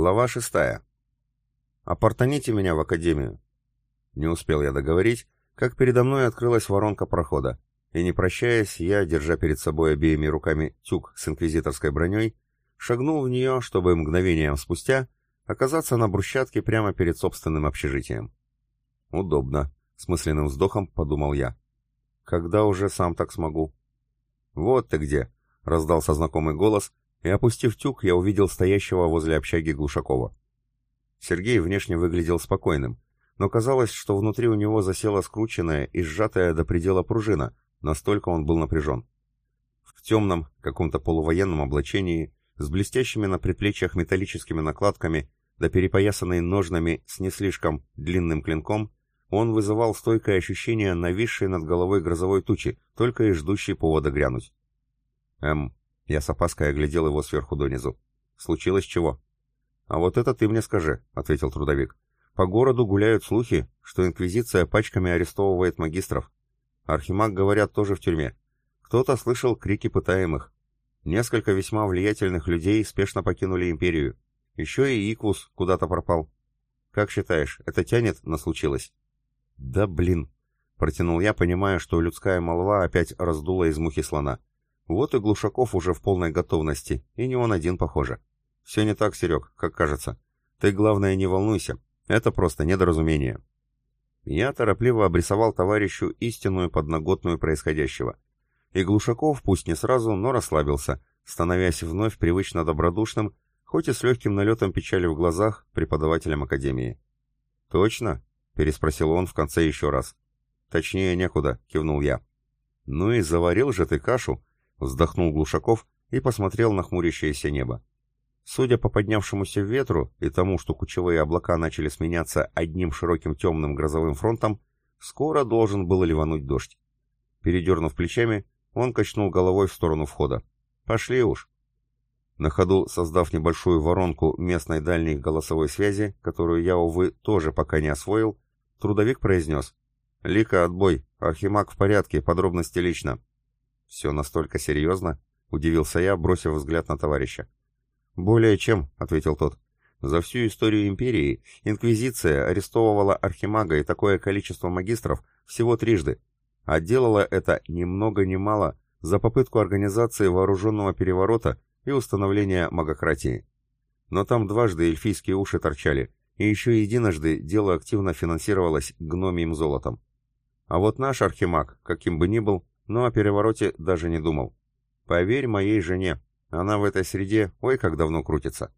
Глава шестая. «Апортаните меня в академию». Не успел я договорить, как передо мной открылась воронка прохода, и не прощаясь, я, держа перед собой обеими руками тюк с инквизиторской броней, шагнул в нее, чтобы мгновением спустя оказаться на брусчатке прямо перед собственным общежитием. «Удобно», — с мысленным вздохом подумал я. «Когда уже сам так смогу?» «Вот ты где!» — раздался знакомый голос, и, опустив тюк, я увидел стоящего возле общаги Глушакова. Сергей внешне выглядел спокойным, но казалось, что внутри у него засела скрученная и сжатая до предела пружина, настолько он был напряжен. В темном, каком-то полувоенном облачении, с блестящими на предплечьях металлическими накладками, да перепоясанной ножнами с не слишком длинным клинком, он вызывал стойкое ощущение нависшей над головой грозовой тучи, только и ждущей повода грянуть. «Эм, я с опаской оглядел его сверху донизу. «Случилось чего?» «А вот это ты мне скажи», — ответил трудовик. «По городу гуляют слухи, что Инквизиция пачками арестовывает магистров. Архимаг, говорят, тоже в тюрьме. Кто-то слышал крики пытаемых. Несколько весьма влиятельных людей спешно покинули империю. Еще и Иквус куда-то пропал. Как считаешь, это тянет на случилось?» «Да блин», — протянул я, понимая, что людская молва опять раздула из мухи слона. Вот и Глушаков уже в полной готовности, и не он один, похоже. Все не так, Серег, как кажется. Ты, главное, не волнуйся. Это просто недоразумение. Я торопливо обрисовал товарищу истинную подноготную происходящего. И Глушаков, пусть не сразу, но расслабился, становясь вновь привычно добродушным, хоть и с легким налетом печали в глазах преподавателем Академии. «Точно?» — переспросил он в конце еще раз. «Точнее некуда», — кивнул я. «Ну и заварил же ты кашу, Вздохнул Глушаков и посмотрел на хмурящееся небо. Судя по поднявшемуся ветру и тому, что кучевые облака начали сменяться одним широким темным грозовым фронтом, скоро должен был ливануть дождь. Передернув плечами, он качнул головой в сторону входа. «Пошли уж!» На ходу, создав небольшую воронку местной дальней голосовой связи, которую я, увы, тоже пока не освоил, трудовик произнес. «Лика, отбой! Архимаг в порядке, подробности лично!» «Все настолько серьезно?» — удивился я, бросив взгляд на товарища. «Более чем», — ответил тот. «За всю историю империи Инквизиция арестовывала архимага и такое количество магистров всего трижды, а делала это ни много ни мало за попытку организации вооруженного переворота и установления магократии. Но там дважды эльфийские уши торчали, и еще единожды дело активно финансировалось гномием золотом. А вот наш архимаг, каким бы ни был, но о перевороте даже не думал. Поверь моей жене, она в этой среде ой как давно крутится.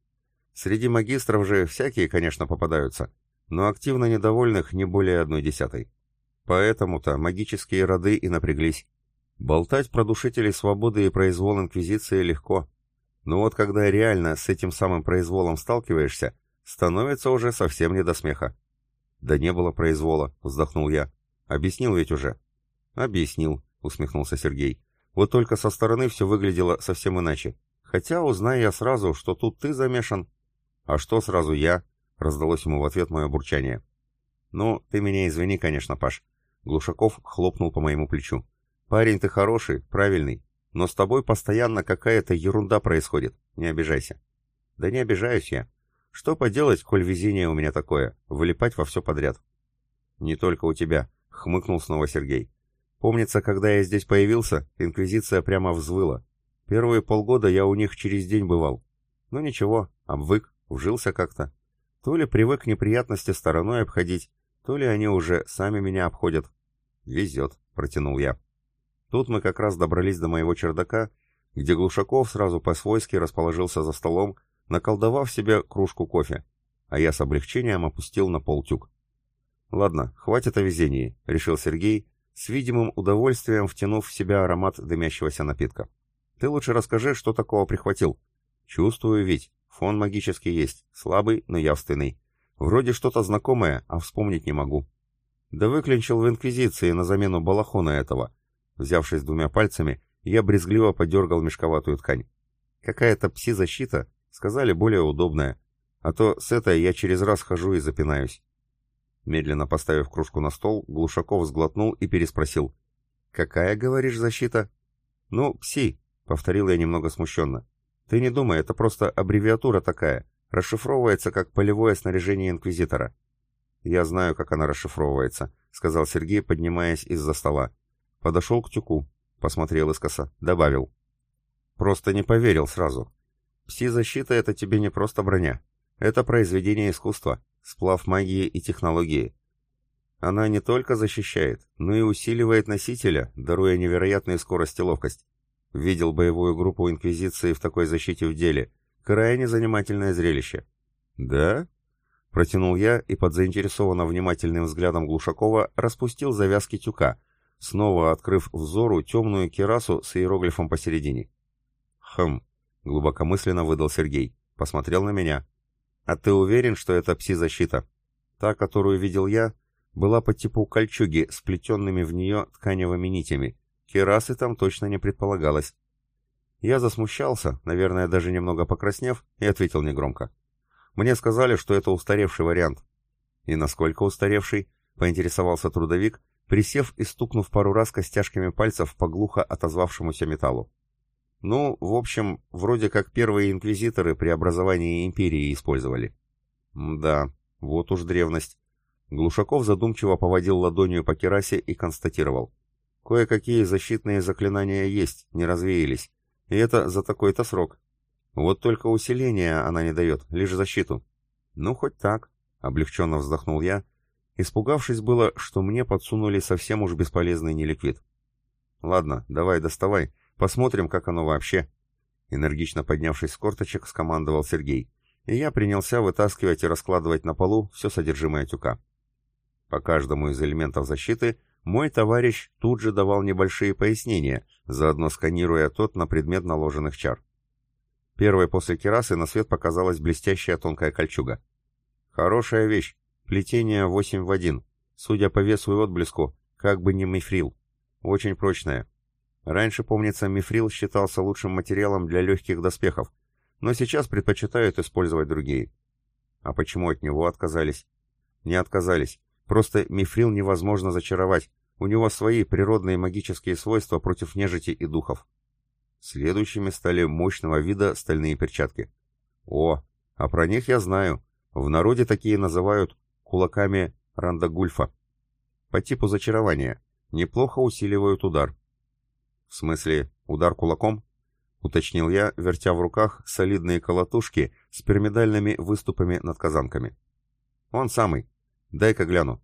Среди магистров же всякие, конечно, попадаются, но активно недовольных не более одной десятой. Поэтому-то магические роды и напряглись. Болтать про душителей свободы и произвол Инквизиции легко. Но вот когда реально с этим самым произволом сталкиваешься, становится уже совсем не до смеха. «Да не было произвола», — вздохнул я. «Объяснил ведь уже». «Объяснил», — усмехнулся Сергей. «Вот только со стороны все выглядело совсем иначе. Хотя, узнай я сразу, что тут ты замешан». «А что сразу я?» — раздалось ему в ответ мое бурчание. «Ну, ты меня извини, конечно, Паш». Глушаков хлопнул по моему плечу. «Парень ты хороший, правильный, но с тобой постоянно какая-то ерунда происходит. Не обижайся». «Да не обижаюсь я. Что поделать, коль везение у меня такое, вылипать во все подряд». «Не только у тебя», — хмыкнул снова Сергей. Помнится, когда я здесь появился, Инквизиция прямо взвыла. Первые полгода я у них через день бывал. Но ничего, обвык, вжился как-то. То ли привык неприятности стороной обходить, то ли они уже сами меня обходят. «Везет», — протянул я. Тут мы как раз добрались до моего чердака, где Глушаков сразу по-свойски расположился за столом, наколдовав себе кружку кофе, а я с облегчением опустил на пол тюк. «Ладно, хватит о везении», — решил Сергей, с видимым удовольствием втянув в себя аромат дымящегося напитка. «Ты лучше расскажи, что такого прихватил». «Чувствую ведь. Фон магический есть. Слабый, но явственный. Вроде что-то знакомое, а вспомнить не могу». «Да выклинчил в Инквизиции на замену балахона этого». Взявшись двумя пальцами, я брезгливо подергал мешковатую ткань. «Какая-то пси-защита, сказали, более удобная. А то с этой я через раз хожу и запинаюсь». Медленно поставив кружку на стол, Глушаков сглотнул и переспросил. «Какая, говоришь, защита?» «Ну, ПСИ», — повторил я немного смущенно. «Ты не думай, это просто аббревиатура такая. Расшифровывается как полевое снаряжение Инквизитора. «Я знаю, как она расшифровывается», — сказал Сергей, поднимаясь из-за стола. Подошел к тюку, посмотрел искоса, добавил. «Просто не поверил сразу. Пси-защита — это тебе не просто броня. Это произведение искусства, сплав магии и технологии. Она не только защищает, но и усиливает носителя, даруя невероятную скорость и ловкость. Видел боевую группу Инквизиции в такой защите в деле. Крайне занимательное зрелище. «Да?» Протянул я и под заинтересованно внимательным взглядом Глушакова распустил завязки тюка, снова открыв взору темную кирасу с иероглифом посередине. «Хм», — глубокомысленно выдал Сергей, посмотрел на меня. «А ты уверен, что это пси-защита? Та, которую видел я, была по типу кольчуги с плетенными в нее тканевыми нитями. Кирасы там точно не предполагалось». Я засмущался, наверное, даже немного покраснев, и ответил негромко. Мне сказали, что это устаревший вариант. И насколько устаревший, поинтересовался трудовик, присев и стукнув пару раз костяшками пальцев по глухо отозвавшемуся металлу. Ну, в общем, вроде как первые инквизиторы при образовании империи использовали. Да, вот уж древность. Глушаков задумчиво поводил ладонью по керасе и констатировал. Кое-какие защитные заклинания есть, не развеялись. И это за такой-то срок. Вот только усиления она не дает, лишь защиту. Ну, хоть так, облегченно вздохнул я, испугавшись было, что мне подсунули совсем уж бесполезный неликвид. Ладно, давай доставай, посмотрим, как оно вообще. Энергично поднявшись с корточек, скомандовал Сергей, и я принялся вытаскивать и раскладывать на полу все содержимое тюка. По каждому из элементов защиты мой товарищ тут же давал небольшие пояснения, заодно сканируя тот на предмет наложенных чар. Первой после керасы на свет показалась блестящая тонкая кольчуга. Хорошая вещь, плетение 8 в 1, судя по весу и отблеску, как бы не мифрил. Очень прочная. Раньше, помнится, мифрил считался лучшим материалом для легких доспехов, но сейчас предпочитают использовать другие. А почему от него отказались? Не отказались. Просто мифрил невозможно зачаровать. У него свои природные магические свойства против нежити и духов. Следующими стали мощного вида стальные перчатки. О, а про них я знаю. В народе такие называют кулаками рандагульфа. По типу зачарования. Неплохо усиливают удар. В смысле, удар кулаком? Уточнил я, вертя в руках солидные колотушки с пирамидальными выступами над казанками. Он самый. Дай-ка гляну.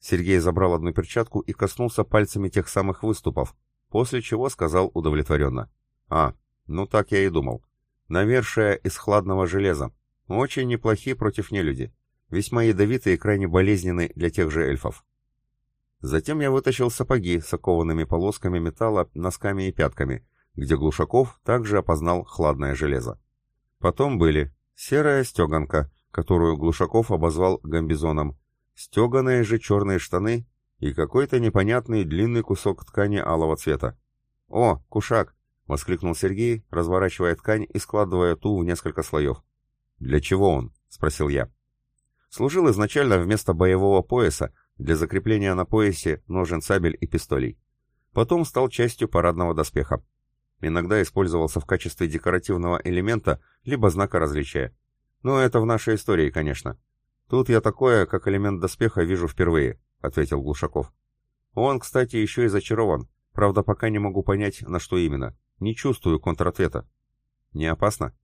Сергей забрал одну перчатку и коснулся пальцами тех самых выступов, после чего сказал удовлетворенно. А, ну так я и думал. Навершие из хладного железа. Очень неплохие против нелюди. Весьма ядовитые и крайне болезненные для тех же эльфов. Затем я вытащил сапоги с окованными полосками металла, носками и пятками, где Глушаков также опознал хладное железо. Потом были серая стеганка, которую Глушаков обозвал гамбизоном, стеганые же черные штаны и какой-то непонятный длинный кусок ткани алого цвета. «О, кушак! — воскликнул Сергей, разворачивая ткань и складывая ту в несколько слоев. «Для чего он?» — спросил я. Служил изначально вместо боевого пояса для закрепления на поясе ножен сабель и пистолей. Потом стал частью парадного доспеха. Иногда использовался в качестве декоративного элемента либо знака различия. Но это в нашей истории, конечно. Тут я такое, как элемент доспеха, вижу впервые, — ответил Глушаков. Он, кстати, еще и зачарован. Правда, пока не могу понять, на что именно. Не чувствую контратвета. Не опасно?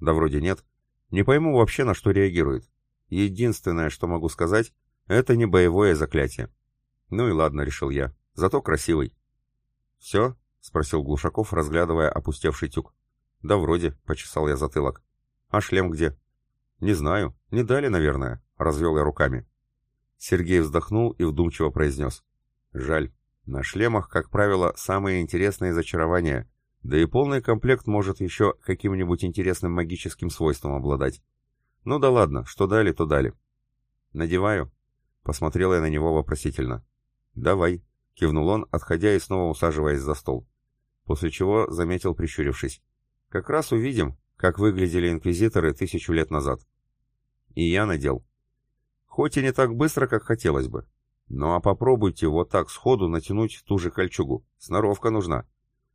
Да вроде нет. Не пойму вообще, на что реагирует. Единственное, что могу сказать, это не боевое заклятие. Ну и ладно, решил я. Зато красивый. Все? Спросил Глушаков, разглядывая опустевший тюк. Да вроде, почесал я затылок. А шлем где? Не знаю. Не дали, наверное. Развел я руками. Сергей вздохнул и вдумчиво произнес. Жаль. На шлемах, как правило, самые интересные зачарования, да и полный комплект может еще каким-нибудь интересным магическим свойством обладать. Ну да ладно, что дали, то дали. Надеваю. Посмотрел я на него вопросительно. Давай, кивнул он, отходя и снова усаживаясь за стол. После чего заметил, прищурившись. Как раз увидим, как выглядели инквизиторы тысячу лет назад. И я надел. Хоть и не так быстро, как хотелось бы. Ну а попробуйте вот так сходу натянуть ту же кольчугу. Сноровка нужна.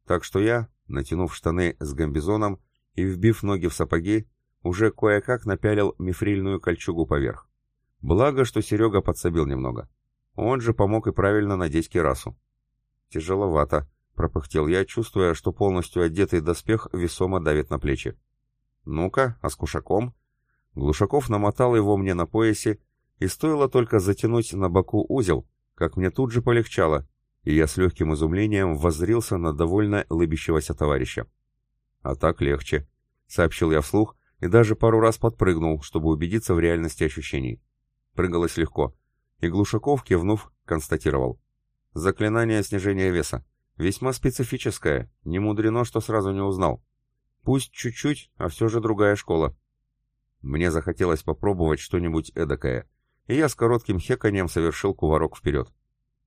Так что я, натянув штаны с гамбизоном и вбив ноги в сапоги, уже кое-как напялил мифрильную кольчугу поверх. Благо, что Серега подсобил немного. Он же помог и правильно надеть кирасу. «Тяжеловато», — пропыхтел я, чувствуя, что полностью одетый доспех весомо давит на плечи. «Ну-ка, а с кушаком?» Глушаков намотал его мне на поясе, и стоило только затянуть на боку узел, как мне тут же полегчало, и я с легким изумлением воззрился на довольно лыбящегося товарища. «А так легче», — сообщил я вслух, и даже пару раз подпрыгнул, чтобы убедиться в реальности ощущений. Прыгалось легко, и Глушаков, кивнув, констатировал. «Заклинание снижения веса. Весьма специфическое, не мудрено, что сразу не узнал. Пусть чуть-чуть, а все же другая школа». Мне захотелось попробовать что-нибудь эдакое, и я с коротким хеканьем совершил кувырок вперед.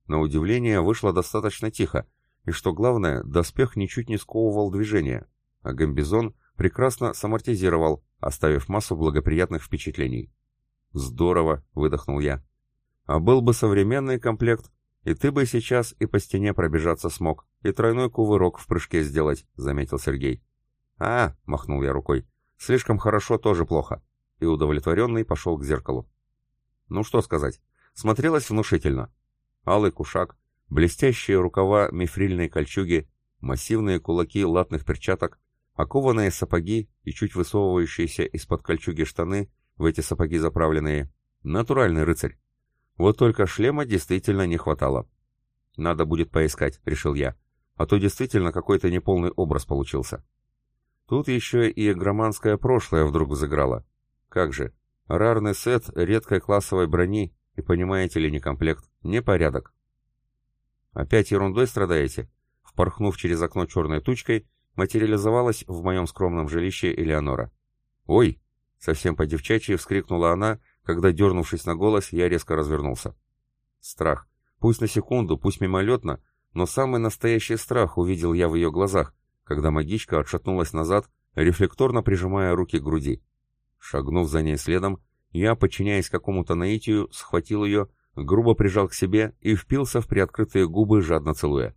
На удивление вышло достаточно тихо, и что главное, доспех ничуть не сковывал движение, а гамбизон прекрасно самортизировал, оставив массу благоприятных впечатлений. «Здорово!» — выдохнул я. «А был бы современный комплект, и ты бы сейчас и по стене пробежаться смог, и тройной кувырок в прыжке сделать», — заметил Сергей. «А!» — махнул я рукой. «Слишком хорошо тоже плохо». И удовлетворенный пошел к зеркалу. Ну что сказать, смотрелось внушительно. Алый кушак, блестящие рукава мифрильной кольчуги, массивные кулаки латных перчаток, окованные сапоги и чуть высовывающиеся из-под кольчуги штаны, в эти сапоги заправленные. Натуральный рыцарь. Вот только шлема действительно не хватало. Надо будет поискать, решил я, а то действительно какой-то неполный образ получился. Тут еще и громанское прошлое вдруг взыграло. Как же, рарный сет редкой классовой брони и, понимаете ли, не комплект, не порядок. Опять ерундой страдаете? Впорхнув через окно черной тучкой, материализовалась в моем скромном жилище Элеонора. «Ой!» — совсем по-девчачьи вскрикнула она, когда, дернувшись на голос, я резко развернулся. Страх. Пусть на секунду, пусть мимолетно, но самый настоящий страх увидел я в ее глазах, когда магичка отшатнулась назад, рефлекторно прижимая руки к груди. Шагнув за ней следом, я, подчиняясь какому-то наитию, схватил ее, грубо прижал к себе и впился в приоткрытые губы, жадно целуя.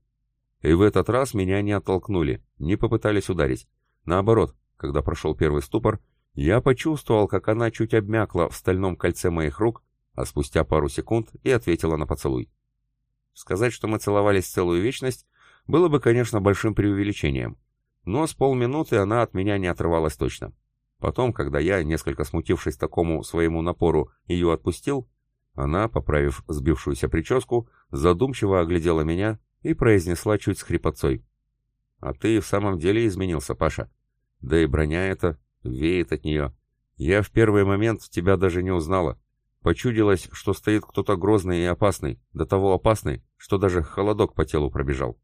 И в этот раз меня не оттолкнули, не попытались ударить. Наоборот, когда прошел первый ступор, я почувствовал, как она чуть обмякла в стальном кольце моих рук, а спустя пару секунд и ответила на поцелуй. Сказать, что мы целовались целую вечность, было бы, конечно, большим преувеличением. Но с полминуты она от меня не отрывалась точно. Потом, когда я, несколько смутившись такому своему напору, ее отпустил, она, поправив сбившуюся прическу, задумчиво оглядела меня и произнесла чуть с хрипотцой. «А ты в самом деле изменился, Паша. Да и броня эта веет от нее. Я в первый момент тебя даже не узнала. Почудилось, что стоит кто-то грозный и опасный, до того опасный, что даже холодок по телу пробежал».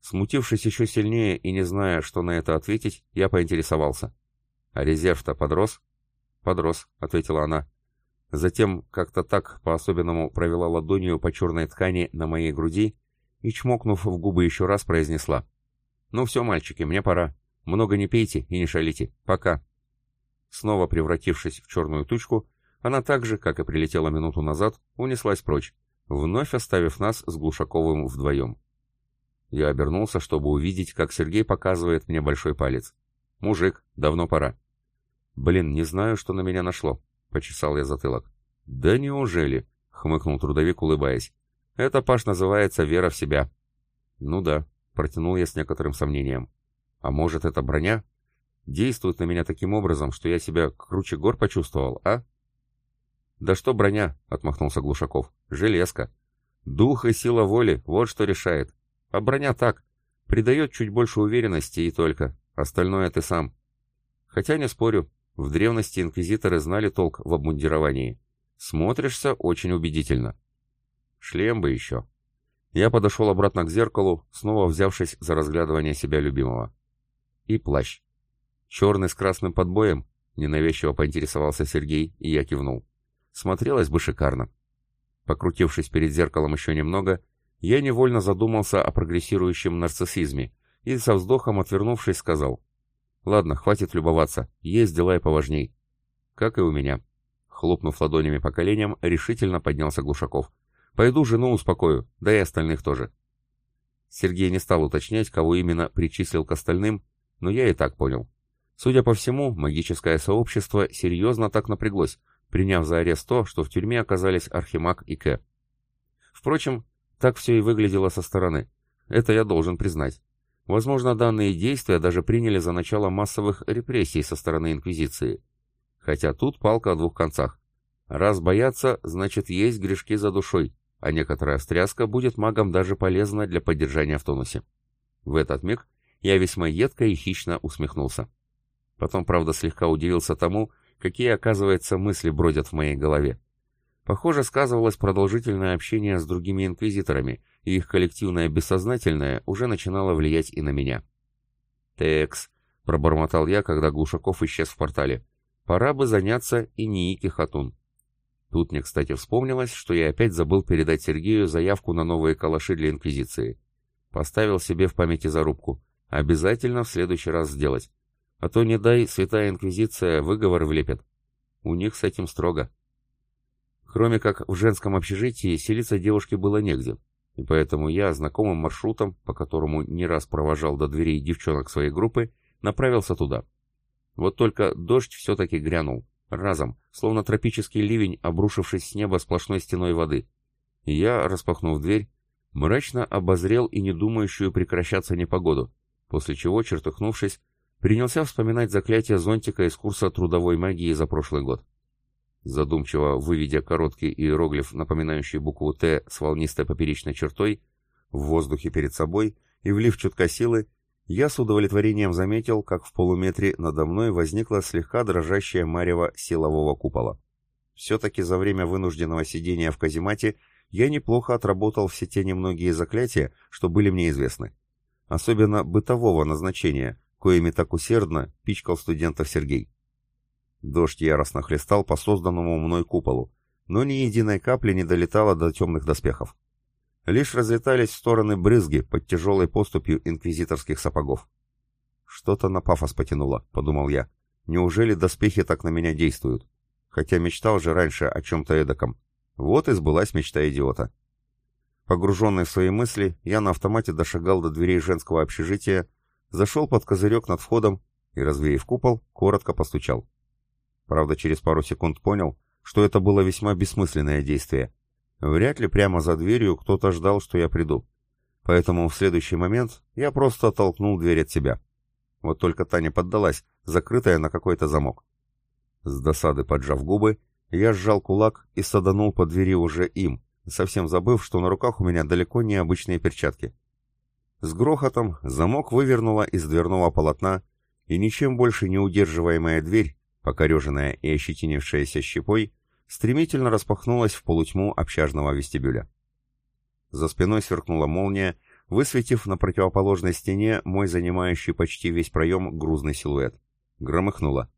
Смутившись еще сильнее и не зная, что на это ответить, я поинтересовался. «А резерв-то подрос?» «Подрос», — ответила она. Затем как-то так по-особенному провела ладонью по черной ткани на моей груди и, чмокнув в губы еще раз, произнесла. «Ну все, мальчики, мне пора. Много не пейте и не шалите. Пока». Снова превратившись в черную тучку, она так же, как и прилетела минуту назад, унеслась прочь, вновь оставив нас с Глушаковым вдвоем. Я обернулся, чтобы увидеть, как Сергей показывает мне большой палец. «Мужик, давно пора». «Блин, не знаю, что на меня нашло», — почесал я затылок. «Да неужели?» — хмыкнул трудовик, улыбаясь. Это, Паш, называется вера в себя. Ну да, протянул я с некоторым сомнением. А может, это броня? Действует на меня таким образом, что я себя круче гор почувствовал, а? Да что броня, отмахнулся Глушаков. Железка. Дух и сила воли, вот что решает. А броня так, придает чуть больше уверенности и только. Остальное ты сам. Хотя не спорю, в древности инквизиторы знали толк в обмундировании. Смотришься очень убедительно. Шлем бы еще. Я подошел обратно к зеркалу, снова взявшись за разглядывание себя любимого. И плащ. Черный с красным подбоем, ненавязчиво поинтересовался Сергей, и я кивнул. Смотрелось бы шикарно. Покрутившись перед зеркалом еще немного, я невольно задумался о прогрессирующем нарциссизме и со вздохом отвернувшись сказал. «Ладно, хватит любоваться, есть дела и поважней». «Как и у меня». Хлопнув ладонями по коленям, решительно поднялся Глушаков. Пойду жену успокою, да и остальных тоже. Сергей не стал уточнять, кого именно причислил к остальным, но я и так понял. Судя по всему, магическое сообщество серьезно так напряглось, приняв за арест то, что в тюрьме оказались Архимаг и Кэ. Впрочем, так все и выглядело со стороны. Это я должен признать. Возможно, данные действия даже приняли за начало массовых репрессий со стороны Инквизиции. Хотя тут палка о двух концах. Раз боятся, значит есть грешки за душой, а некоторая встряска будет магам даже полезна для поддержания в тонусе. В этот миг я весьма едко и хищно усмехнулся. Потом, правда, слегка удивился тому, какие, оказывается, мысли бродят в моей голове. Похоже, сказывалось продолжительное общение с другими инквизиторами, и их коллективное бессознательное уже начинало влиять и на меня. «Текс», — пробормотал я, когда Глушаков исчез в портале, — «пора бы заняться и Ники Хатун». Тут мне, кстати, вспомнилось, что я опять забыл передать Сергею заявку на новые калаши для Инквизиции. Поставил себе в памяти зарубку. Обязательно в следующий раз сделать. А то, не дай, Святая Инквизиция выговор влепит. У них с этим строго. Кроме как в женском общежитии селиться девушке было негде, и поэтому я, знакомым маршрутом, по которому не раз провожал до дверей девчонок своей группы, направился туда. Вот только дождь все-таки грянул, разом, словно тропический ливень, обрушившись с неба сплошной стеной воды. И я, распахнув дверь, мрачно обозрел и не думающую прекращаться непогоду, после чего, чертыхнувшись, принялся вспоминать заклятие зонтика из курса трудовой магии за прошлый год. Задумчиво выведя короткий иероглиф, напоминающий букву «Т» с волнистой поперечной чертой, в воздухе перед собой и влив чутка силы, я с удовлетворением заметил, как в полуметре надо мной возникла слегка дрожащая марево силового купола. Все-таки за время вынужденного сидения в каземате я неплохо отработал все те немногие заклятия, что были мне известны. Особенно бытового назначения, коими так усердно пичкал студентов Сергей. Дождь яростно хлестал по созданному мной куполу, но ни единой капли не долетало до темных доспехов. Лишь разлетались в стороны брызги под тяжелой поступью инквизиторских сапогов. «Что-то на пафос потянуло», — подумал я. «Неужели доспехи так на меня действуют? Хотя мечтал же раньше о чем-то эдаком. Вот и сбылась мечта идиота». Погруженный в свои мысли, я на автомате дошагал до дверей женского общежития, зашел под козырек над входом и, развеяв купол, коротко постучал. Правда, через пару секунд понял, что это было весьма бессмысленное действие. Вряд ли прямо за дверью кто-то ждал, что я приду. Поэтому в следующий момент я просто оттолкнул дверь от себя. Вот только Таня поддалась, закрытая на какой-то замок. С досады поджав губы, я сжал кулак и саданул по двери уже им, совсем забыв, что на руках у меня далеко не обычные перчатки. С грохотом замок вывернула из дверного полотна, и ничем больше не удерживаемая дверь покореженная и ощетинившаяся щепой, стремительно распахнулась в полутьму общажного вестибюля. За спиной сверкнула молния, высветив на противоположной стене мой занимающий почти весь проем грузный силуэт. Громыхнуло.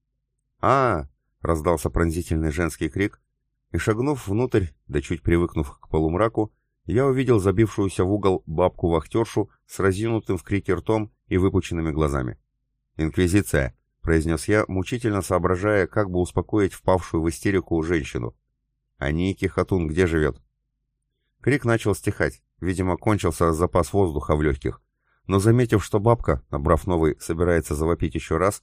-а, -а раздался пронзительный женский крик, и, шагнув внутрь, да чуть привыкнув к полумраку, я увидел забившуюся в угол бабку-вахтершу с разинутым в крике ртом и выпученными глазами. «Инквизиция!» — произнес я, мучительно соображая, как бы успокоить впавшую в истерику женщину. «А Ники Хатун где живет?» Крик начал стихать, видимо, кончился запас воздуха в легких. Но заметив, что бабка, набрав новый, собирается завопить еще раз,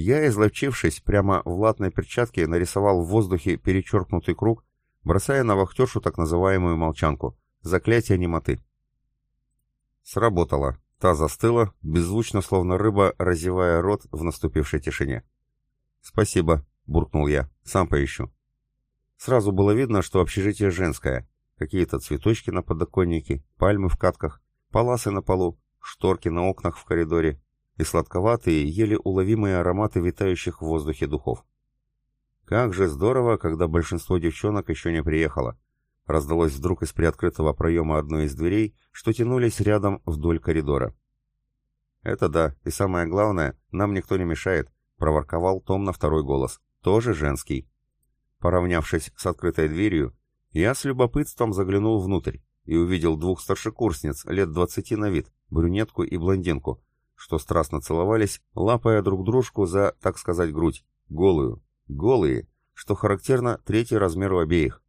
я, изловчившись, прямо в латной перчатке нарисовал в воздухе перечеркнутый круг, бросая на вахтершу так называемую молчанку — заклятие немоты. Сработало. Та застыла, беззвучно, словно рыба, разевая рот в наступившей тишине. «Спасибо», — буркнул я, — «сам поищу». Сразу было видно, что общежитие женское. Какие-то цветочки на подоконнике, пальмы в катках, паласы на полу, шторки на окнах в коридоре и сладковатые, еле уловимые ароматы витающих в воздухе духов. Как же здорово, когда большинство девчонок еще не приехало раздалось вдруг из приоткрытого проема одной из дверей, что тянулись рядом вдоль коридора. «Это да, и самое главное, нам никто не мешает», — проворковал Том на второй голос, тоже женский. Поравнявшись с открытой дверью, я с любопытством заглянул внутрь и увидел двух старшекурсниц лет двадцати на вид, брюнетку и блондинку, что страстно целовались, лапая друг дружку за, так сказать, грудь, голую, голые, что характерно третий размер у обеих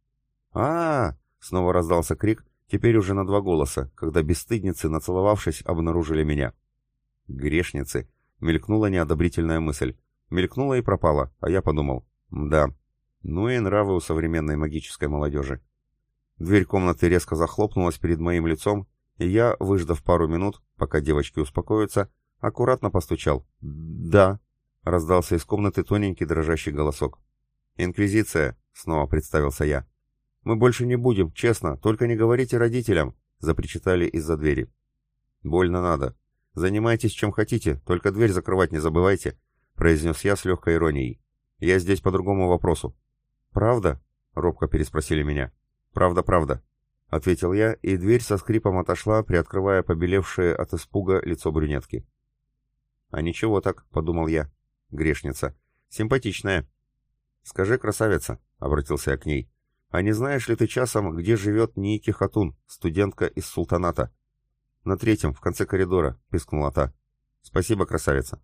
а, -а, -а снова раздался крик, теперь уже на два голоса, когда бесстыдницы, нацеловавшись, обнаружили меня. «Грешницы!» — мелькнула неодобрительная мысль. Мелькнула и пропала, а я подумал, да, ну и нравы у современной магической молодежи. Дверь комнаты резко захлопнулась перед моим лицом, и я, выждав пару минут, пока девочки успокоятся, аккуратно постучал. «Да», — раздался из комнаты тоненький дрожащий голосок. «Инквизиция», — снова представился я. «Мы больше не будем, честно, только не говорите родителям», — запричитали из-за двери. «Больно надо. Занимайтесь чем хотите, только дверь закрывать не забывайте», — произнес я с легкой иронией. «Я здесь по другому вопросу». «Правда?» — робко переспросили меня. «Правда, правда», — ответил я, и дверь со скрипом отошла, приоткрывая побелевшее от испуга лицо брюнетки. «А ничего так», — подумал я. «Грешница. Симпатичная». «Скажи, красавица», — обратился я к ней, — «а не знаешь ли ты часом, где живет Ники Хатун, студентка из султаната?» «На третьем, в конце коридора», — пискнула та. «Спасибо, красавица».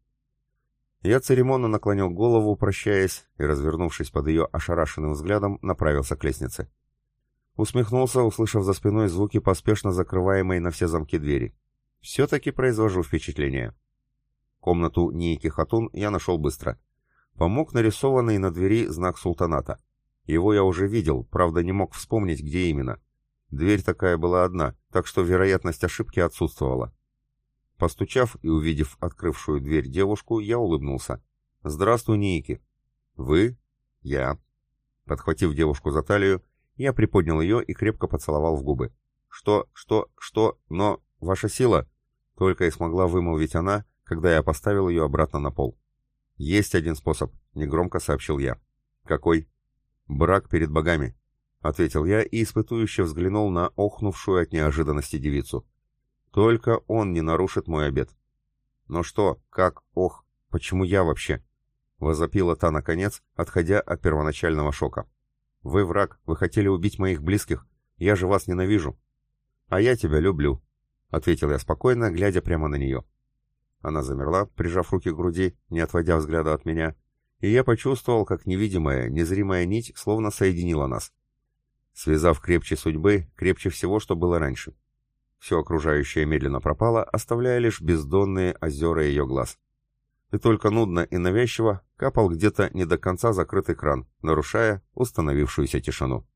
Я церемонно наклонил голову, прощаясь, и, развернувшись под ее ошарашенным взглядом, направился к лестнице. Усмехнулся, услышав за спиной звуки поспешно закрываемой на все замки двери. Все-таки произвожу впечатление. Комнату Нейки Хатун я нашел быстро. Помог нарисованный на двери знак султаната. Его я уже видел, правда не мог вспомнить, где именно. Дверь такая была одна, так что вероятность ошибки отсутствовала. Постучав и увидев открывшую дверь девушку, я улыбнулся. «Здравствуй, Нейки». «Вы?» «Я». Подхватив девушку за талию, я приподнял ее и крепко поцеловал в губы. «Что, что, что, но... Ваша сила?» Только и смогла вымолвить она, когда я поставил ее обратно на пол. «Есть один способ», — негромко сообщил я. «Какой?» «Брак перед богами», — ответил я и испытующе взглянул на охнувшую от неожиданности девицу. «Только он не нарушит мой обет». «Ну что, как, ох, почему я вообще?» — возопила та наконец, отходя от первоначального шока. Вы враг, вы хотели убить моих близких. Я же вас ненавижу. А я тебя люблю, — ответил я спокойно, глядя прямо на нее. Она замерла, прижав руки к груди, не отводя взгляда от меня, и я почувствовал, как невидимая, незримая нить словно соединила нас. Связав крепче судьбы, крепче всего, что было раньше. Все окружающее медленно пропало, оставляя лишь бездонные озера ее глаз и только нудно и навязчиво капал где-то не до конца закрытый кран, нарушая установившуюся тишину.